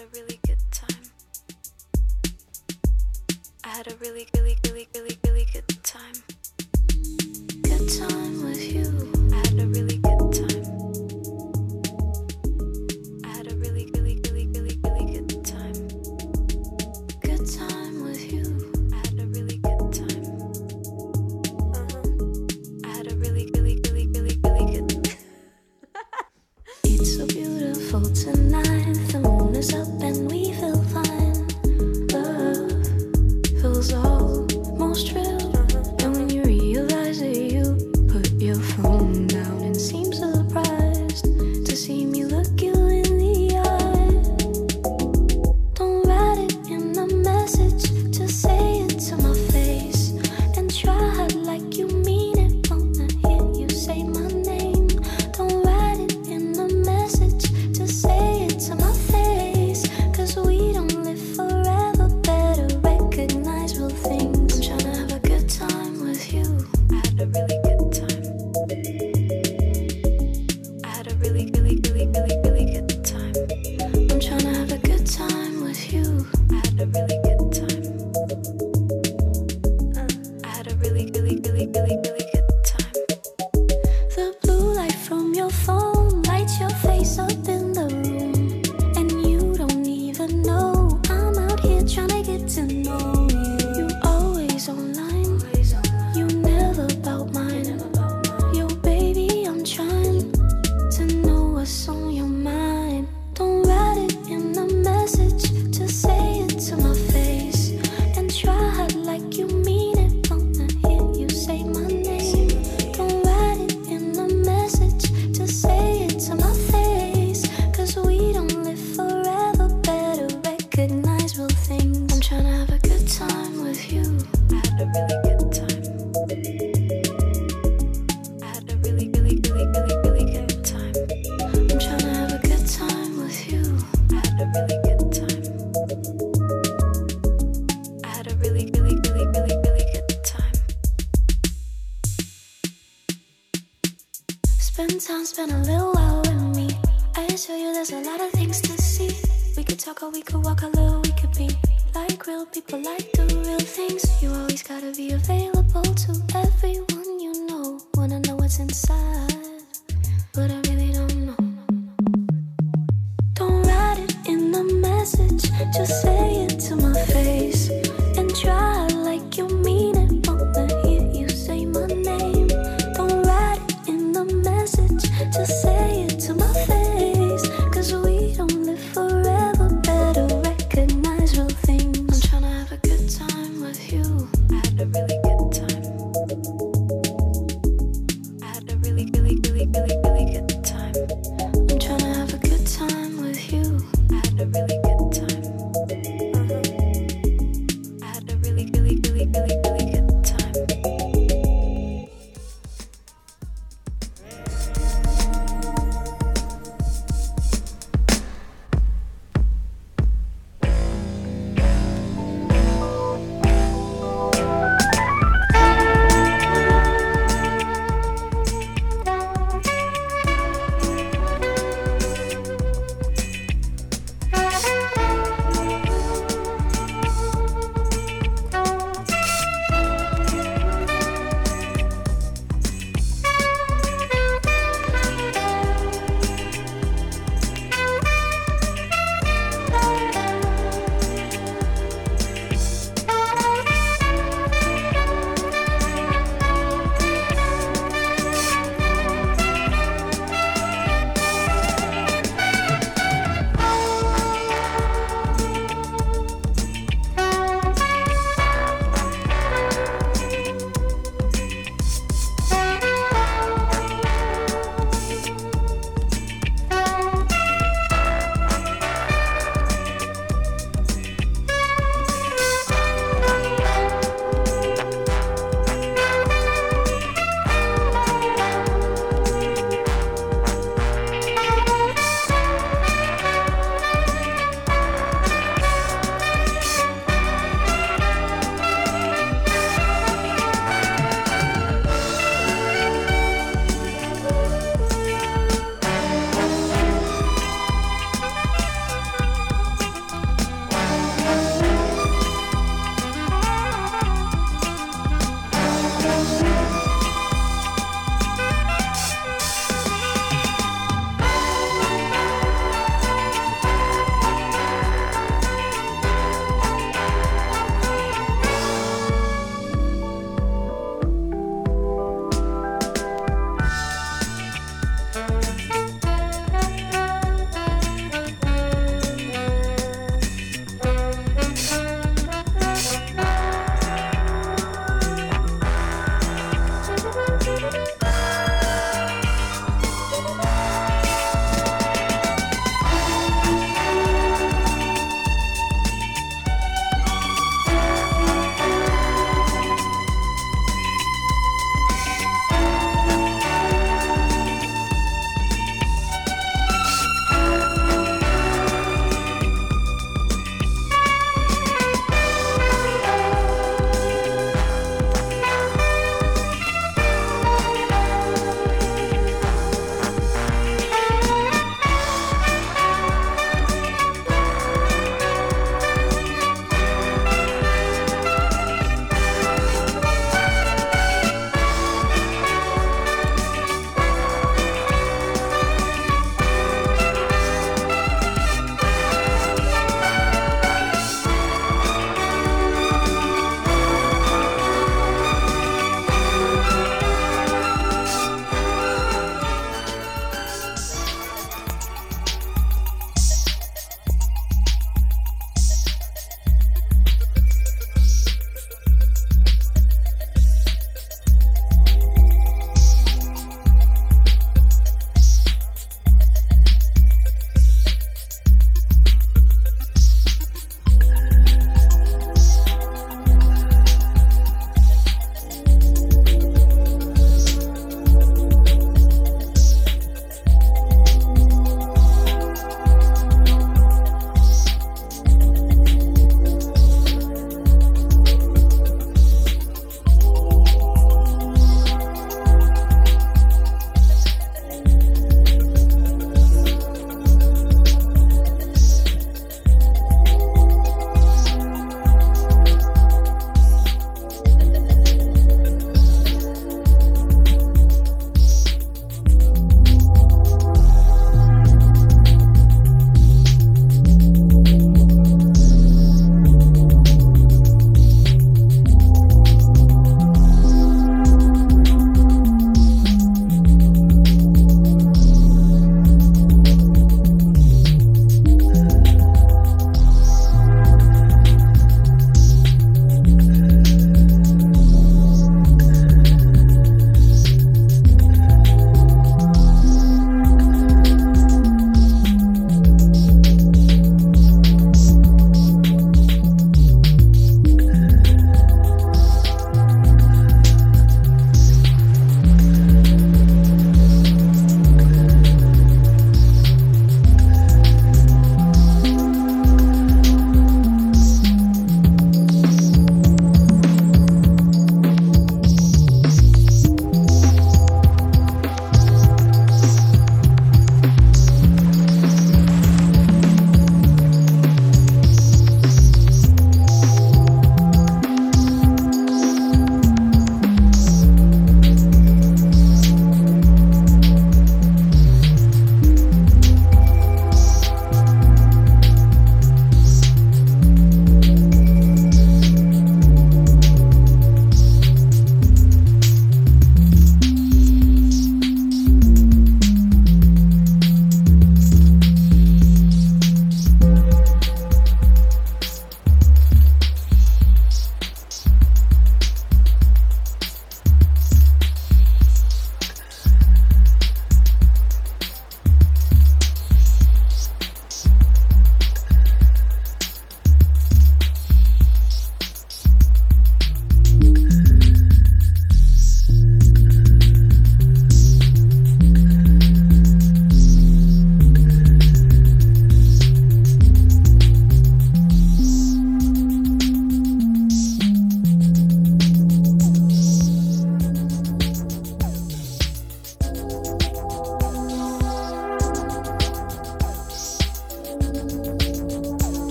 had a really good time. I had a really, really, really, really, really good time. Good time with you. I had a really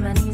coming.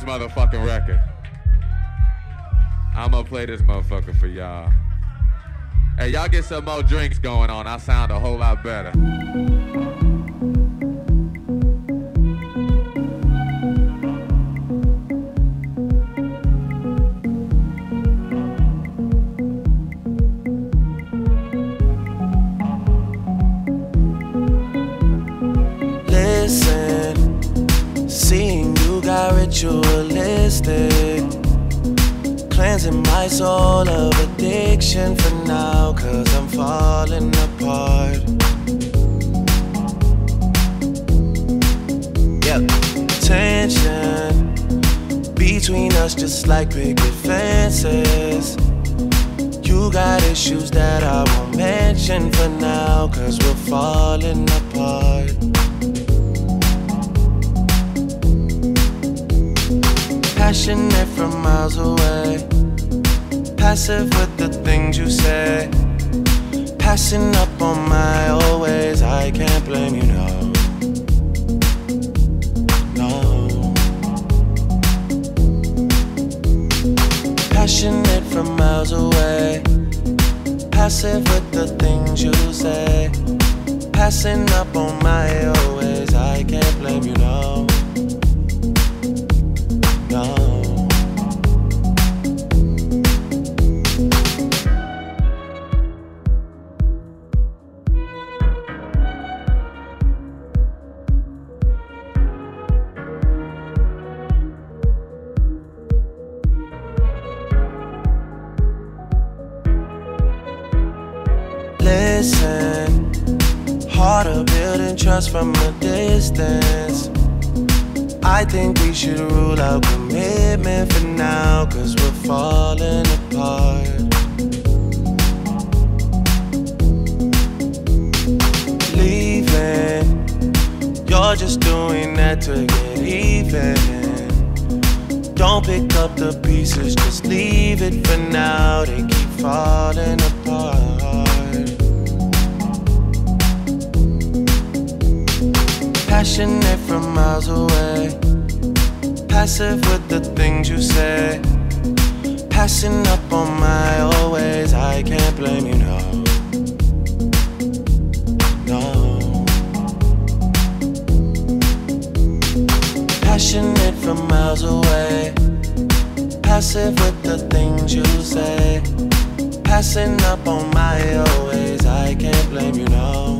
this motherfucking record. I'ma play this motherfucker for y'all. Hey, y'all get some more drinks going on. I sound a whole lot better. from miles away. Passive with the things you say. Passing up on my always. I can't blame you, no. No. Passionate from miles away. Passive with the things you say. Passing up on my always. I can't blame you, no.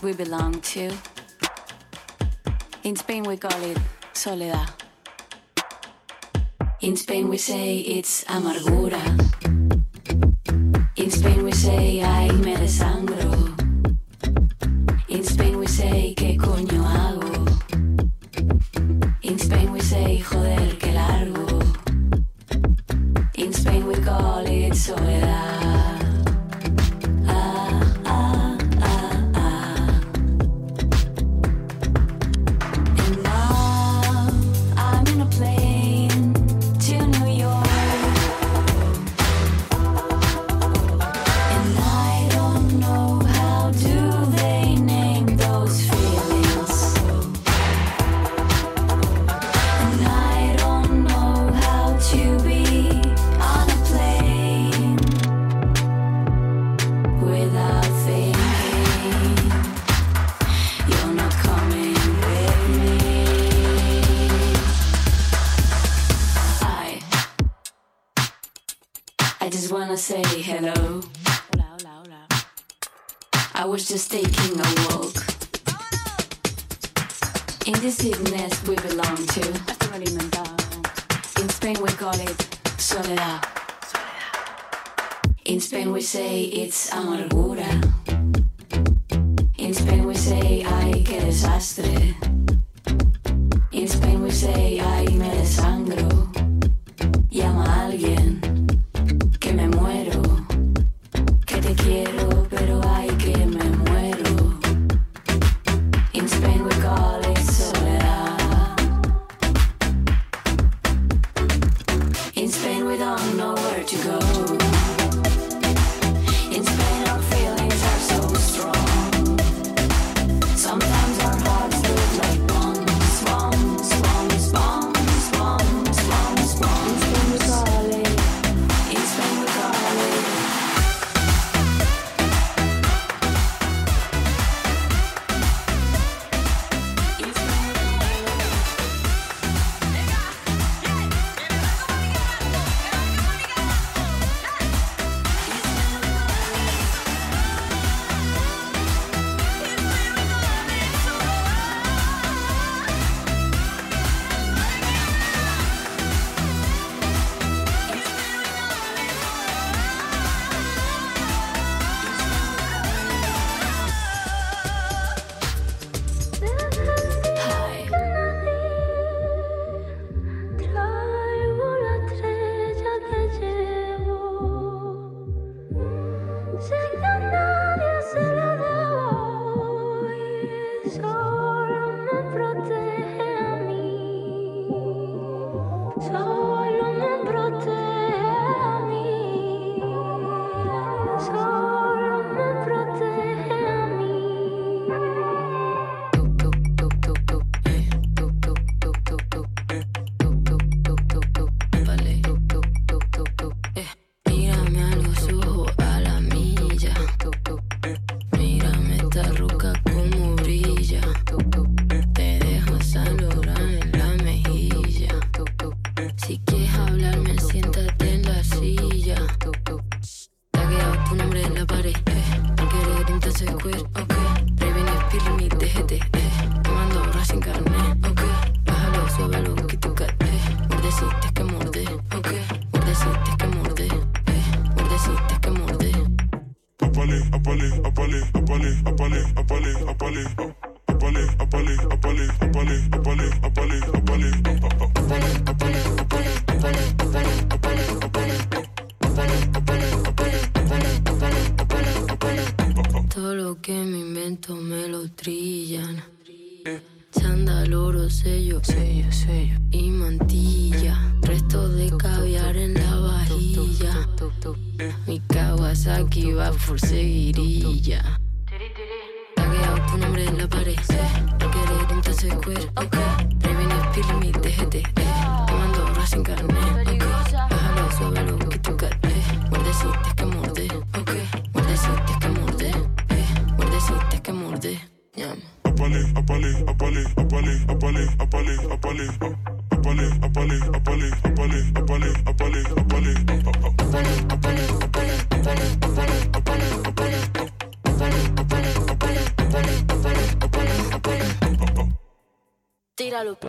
we belong to. In Spain, we call it soledad. In Spain, we say it's amargura.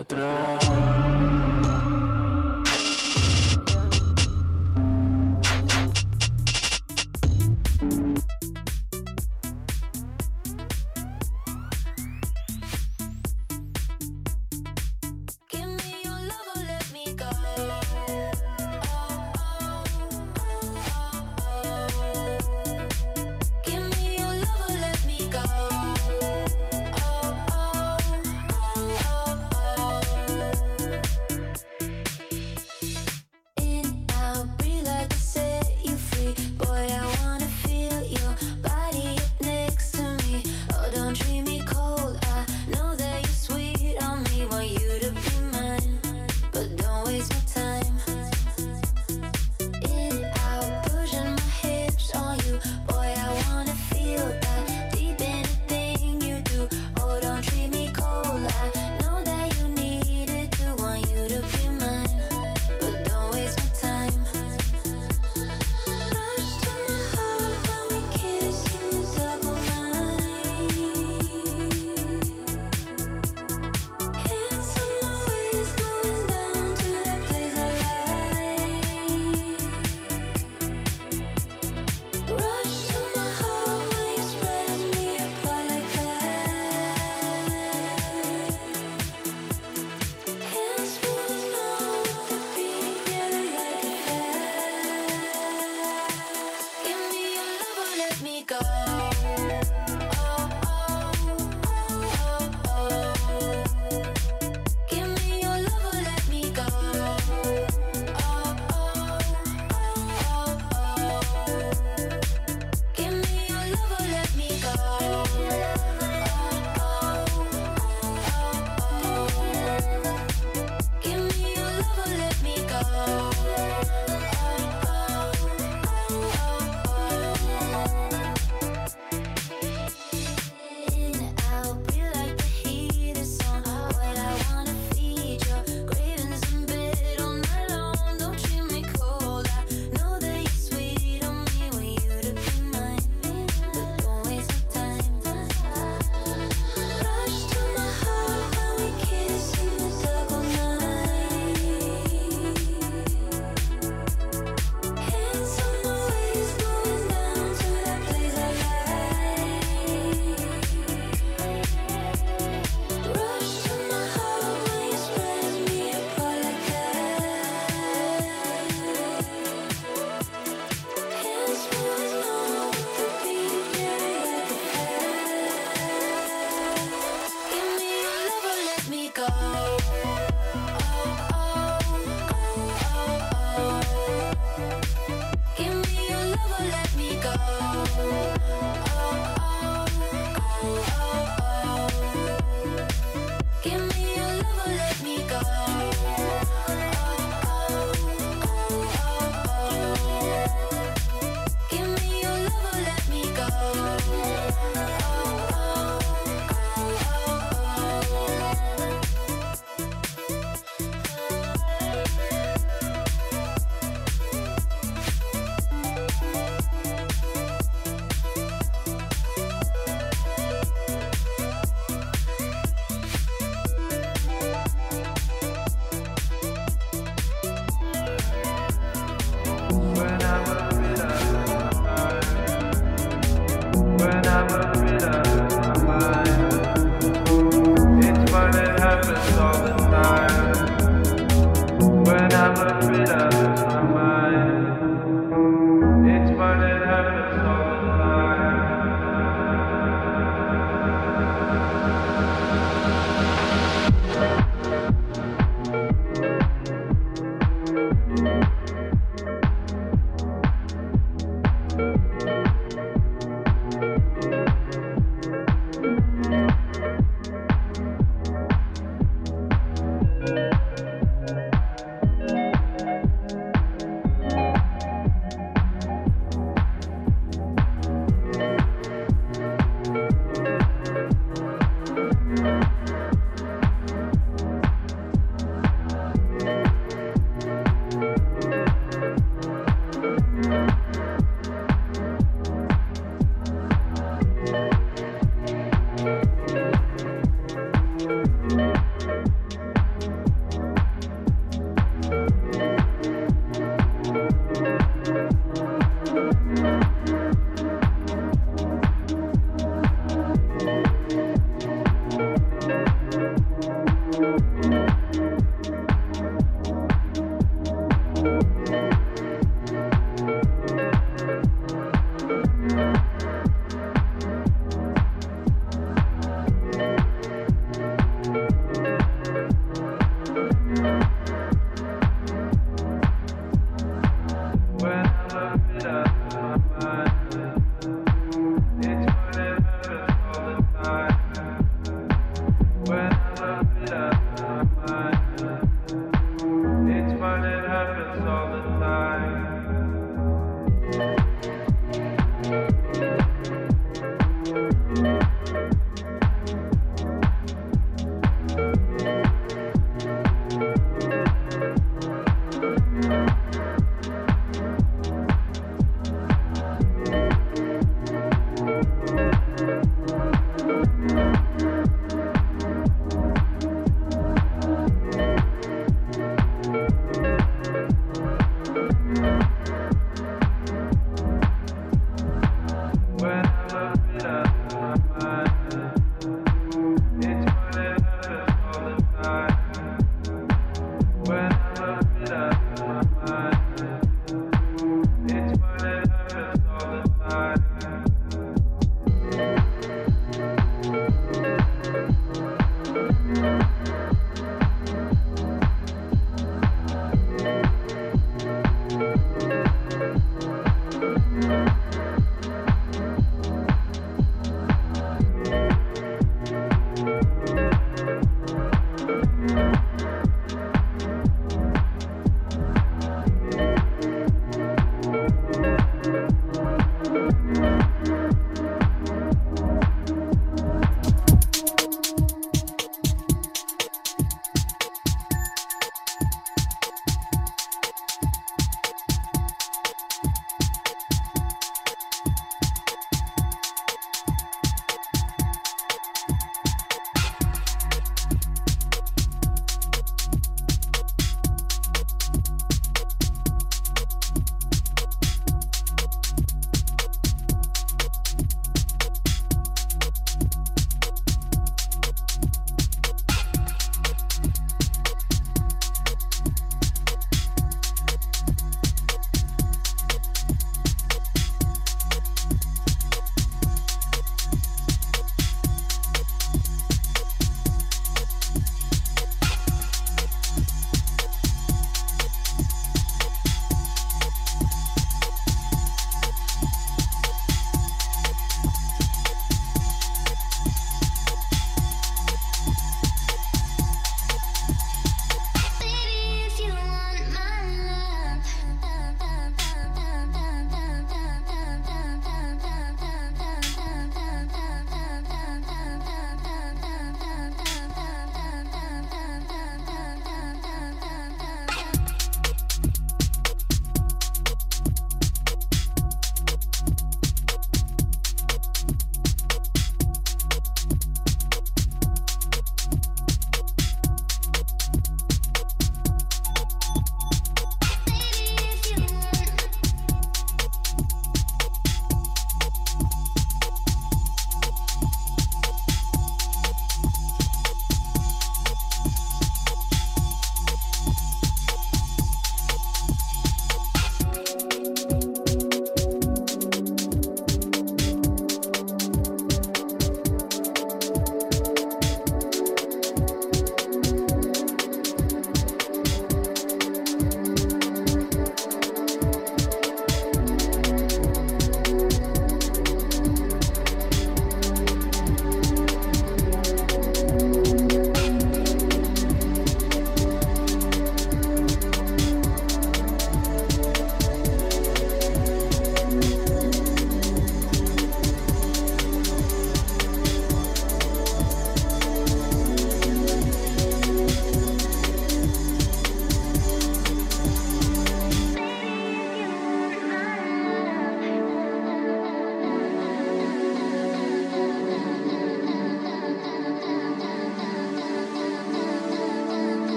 atrás.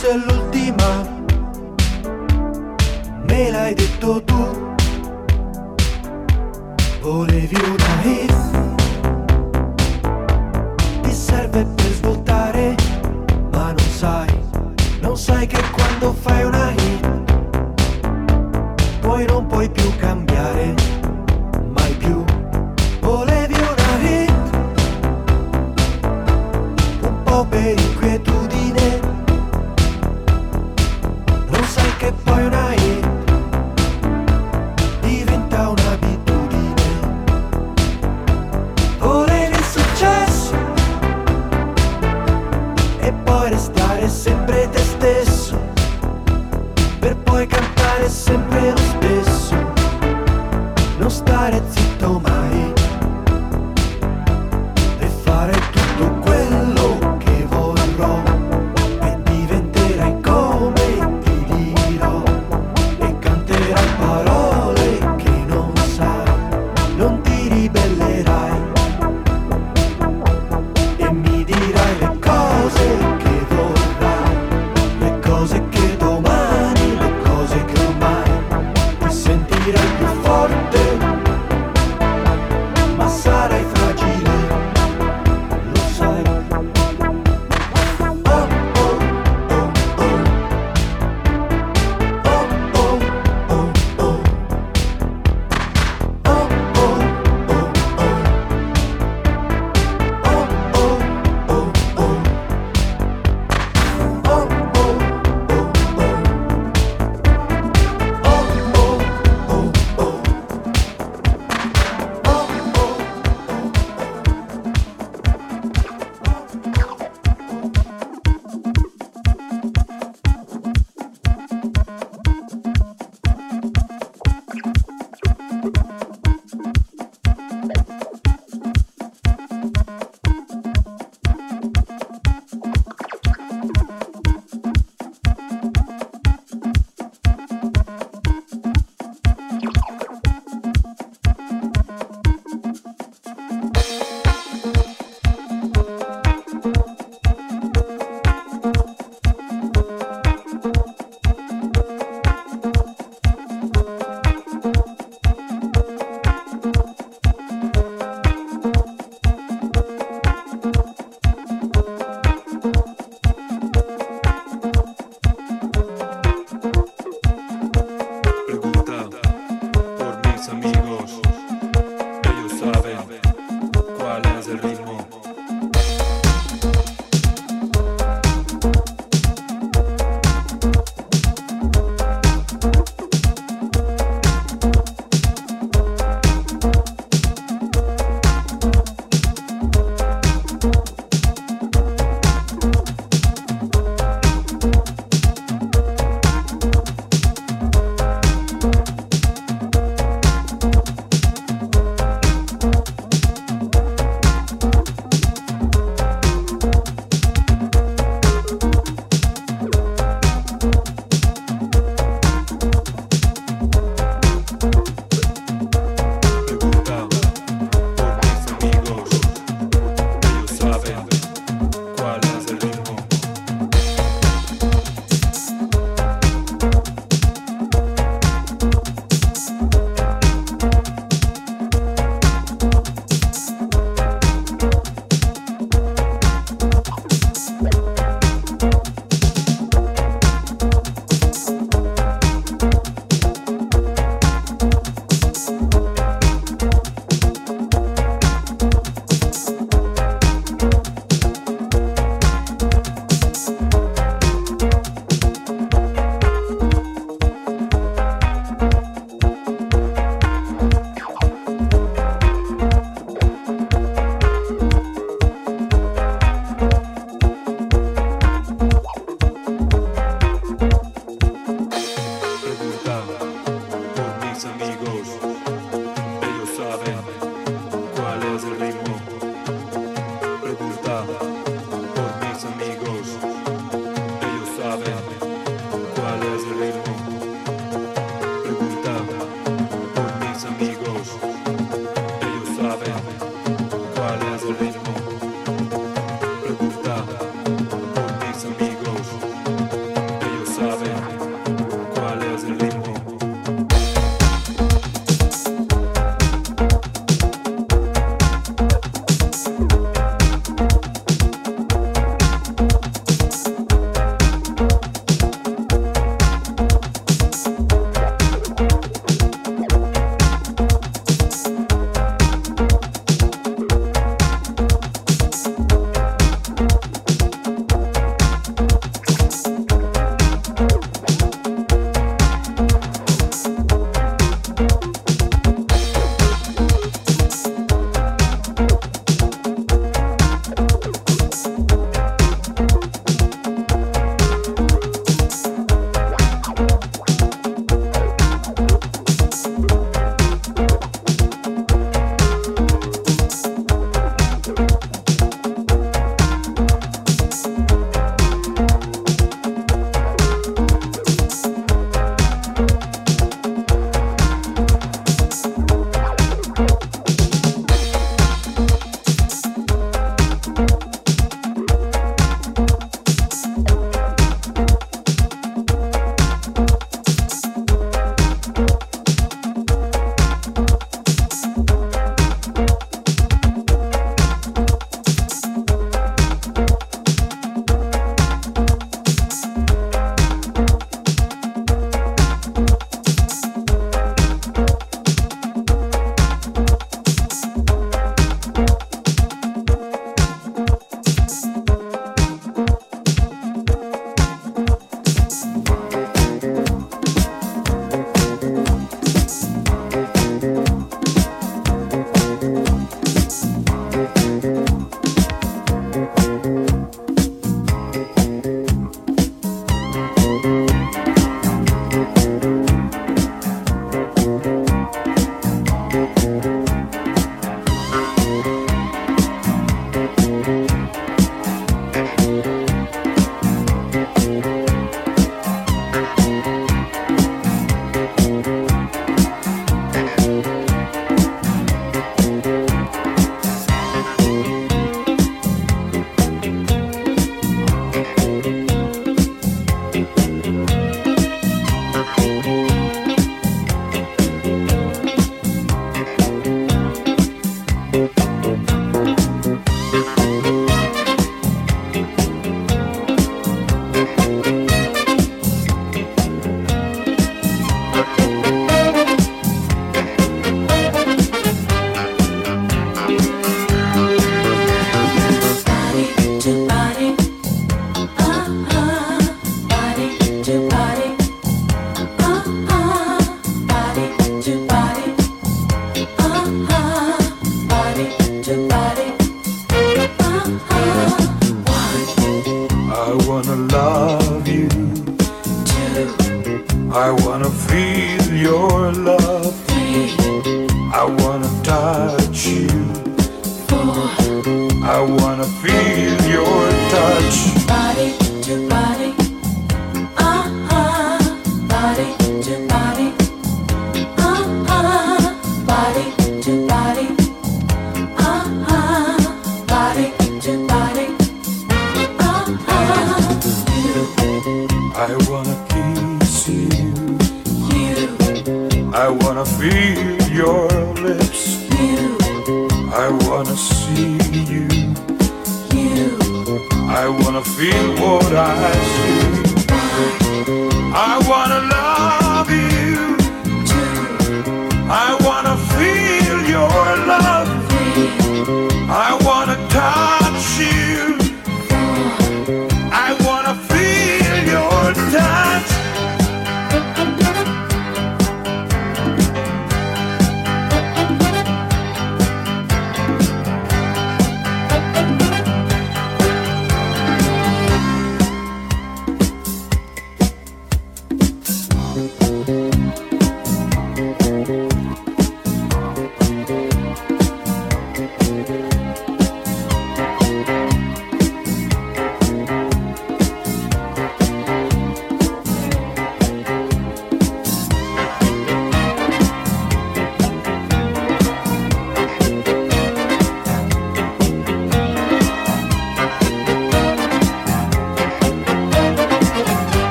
forse è l'ultima, me l'hai detto tu, volevi una hit.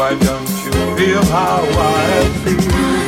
Why don't you feel how I feel?